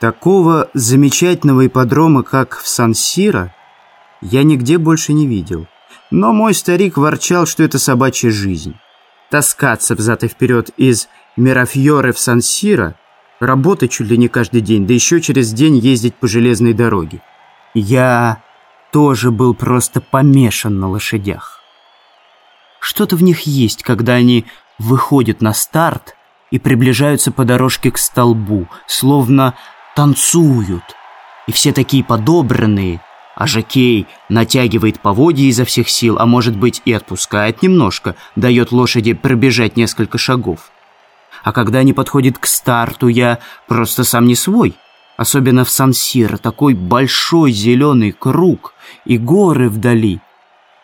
Такого замечательного ипподрома, как в Сан-Сиро, я нигде больше не видел. Но мой старик ворчал, что это собачья жизнь. Таскаться взад и вперед из Мерафьоры в Сан-Сиро, работать чуть ли не каждый день, да еще через день ездить по железной дороге. Я тоже был просто помешан на лошадях. Что-то в них есть, когда они выходят на старт и приближаются по дорожке к столбу, словно танцуют. И все такие подобранные, а Жакей натягивает поводья изо всех сил, а может быть и отпускает немножко, дает лошади пробежать несколько шагов. А когда они подходят к старту, я просто сам не свой. Особенно в Сан-Сиро, такой большой зеленый круг и горы вдали.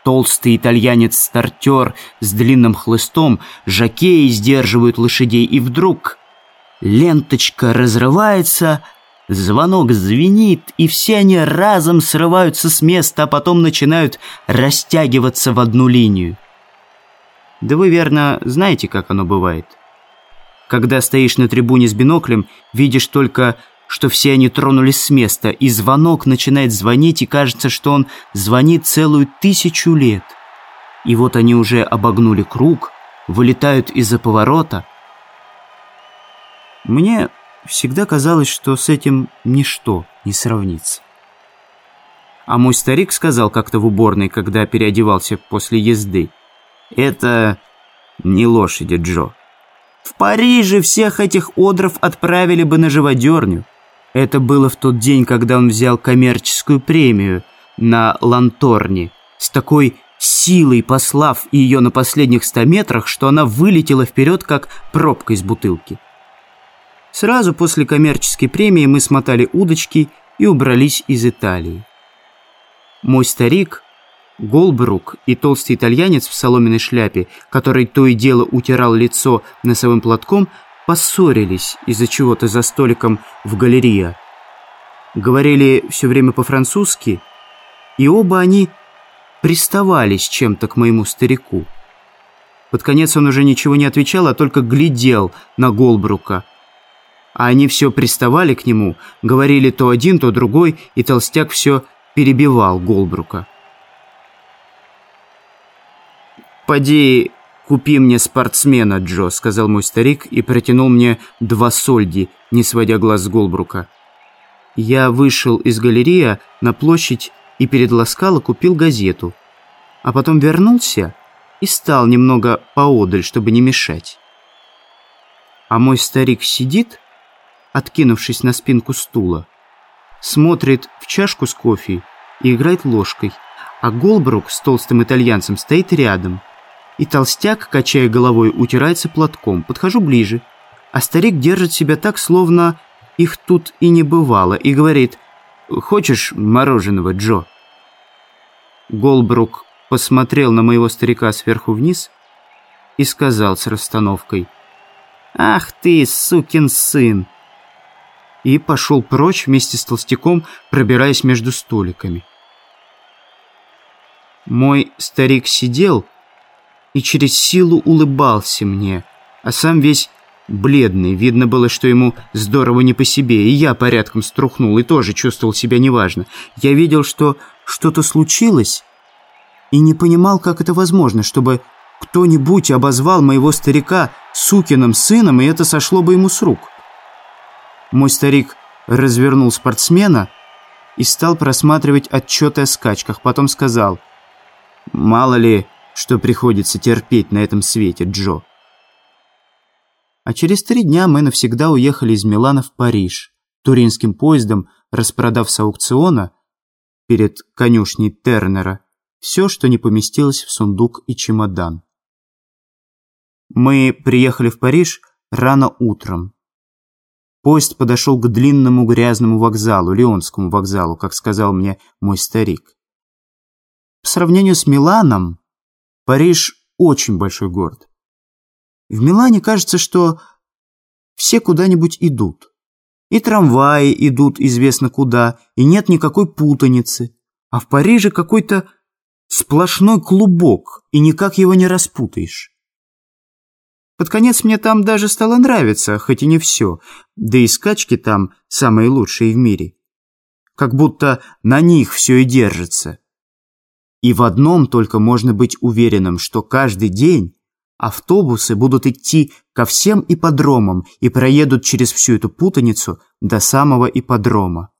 Толстый итальянец-стартер с длинным хлыстом, жакеи сдерживают лошадей, и вдруг ленточка разрывается, Звонок звенит, и все они разом срываются с места, а потом начинают растягиваться в одну линию. Да вы, верно, знаете, как оно бывает. Когда стоишь на трибуне с биноклем, видишь только, что все они тронулись с места, и звонок начинает звонить, и кажется, что он звонит целую тысячу лет. И вот они уже обогнули круг, вылетают из-за поворота. Мне Всегда казалось, что с этим ничто не сравнится. А мой старик сказал как-то в уборной, когда переодевался после езды. «Это не лошади, Джо. В Париже всех этих одров отправили бы на живодерню. Это было в тот день, когда он взял коммерческую премию на Ланторне, с такой силой послав ее на последних ста метрах, что она вылетела вперед, как пробка из бутылки. Сразу после коммерческой премии мы смотали удочки и убрались из Италии. Мой старик, Голбрук и толстый итальянец в соломенной шляпе, который то и дело утирал лицо носовым платком, поссорились из-за чего-то за столиком в галерее. Говорили все время по-французски, и оба они приставались чем-то к моему старику. Под конец он уже ничего не отвечал, а только глядел на Голбрука – а они все приставали к нему, говорили то один, то другой, и толстяк все перебивал Голбрука. «Поди, купи мне спортсмена, Джо», — сказал мой старик и протянул мне два сольди, не сводя глаз с Голбрука. Я вышел из галереи на площадь и перед Ласкало купил газету, а потом вернулся и стал немного поодаль, чтобы не мешать. А мой старик сидит откинувшись на спинку стула. Смотрит в чашку с кофе и играет ложкой, а Голбрук с толстым итальянцем стоит рядом. И толстяк, качая головой, утирается платком. Подхожу ближе, а старик держит себя так, словно их тут и не бывало, и говорит «Хочешь мороженого, Джо?» Голбрук посмотрел на моего старика сверху вниз и сказал с расстановкой «Ах ты, сукин сын! И пошел прочь вместе с толстяком, пробираясь между столиками. Мой старик сидел и через силу улыбался мне, а сам весь бледный. Видно было, что ему здорово не по себе, и я порядком струхнул и тоже чувствовал себя неважно. Я видел, что что-то случилось, и не понимал, как это возможно, чтобы кто-нибудь обозвал моего старика сукиным сыном, и это сошло бы ему с рук. Мой старик развернул спортсмена и стал просматривать отчеты о скачках. Потом сказал, «Мало ли, что приходится терпеть на этом свете, Джо». А через три дня мы навсегда уехали из Милана в Париж, туринским поездом, распродав с аукциона перед конюшней Тернера все, что не поместилось в сундук и чемодан. Мы приехали в Париж рано утром. Поезд подошел к длинному грязному вокзалу, Леонскому вокзалу, как сказал мне мой старик. По сравнению с Миланом, Париж очень большой город. В Милане кажется, что все куда-нибудь идут. И трамваи идут известно куда, и нет никакой путаницы. А в Париже какой-то сплошной клубок, и никак его не распутаешь. Под конец мне там даже стало нравиться, хоть и не все. Да и скачки там самые лучшие в мире. Как будто на них все и держится. И в одном только можно быть уверенным, что каждый день автобусы будут идти ко всем ипподромам и проедут через всю эту путаницу до самого ипподрома.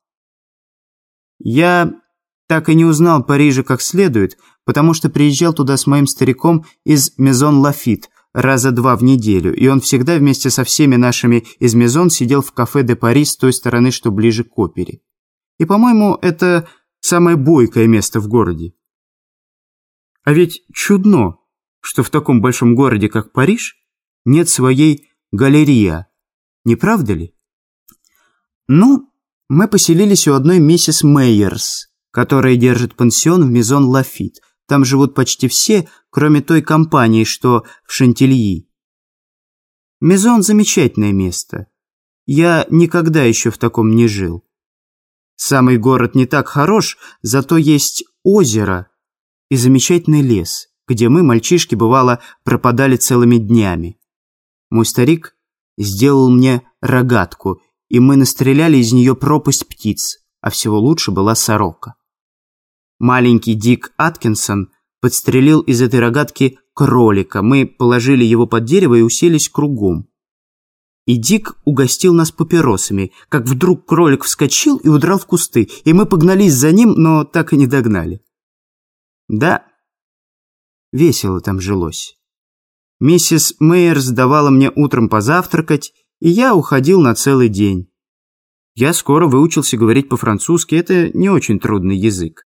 Я так и не узнал Парижа как следует, потому что приезжал туда с моим стариком из Мезон Лафит раза два в неделю, и он всегда вместе со всеми нашими из Мезон сидел в кафе де Пари с той стороны, что ближе к опере. И, по-моему, это самое бойкое место в городе. А ведь чудно, что в таком большом городе, как Париж, нет своей галереи, не правда ли? Ну, мы поселились у одной миссис Мейерс, которая держит пансион в Мизон Лафит. Там живут почти все, кроме той компании, что в Шантильи. Мизон – замечательное место. Я никогда еще в таком не жил. Самый город не так хорош, зато есть озеро и замечательный лес, где мы, мальчишки, бывало, пропадали целыми днями. Мой старик сделал мне рогатку, и мы настреляли из нее пропасть птиц, а всего лучше была сорока. Маленький Дик Аткинсон подстрелил из этой рогатки кролика. Мы положили его под дерево и уселись кругом. И Дик угостил нас папиросами, как вдруг кролик вскочил и удрал в кусты, и мы погнались за ним, но так и не догнали. Да, весело там жилось. Миссис Мейерс давала мне утром позавтракать, и я уходил на целый день. Я скоро выучился говорить по-французски, это не очень трудный язык.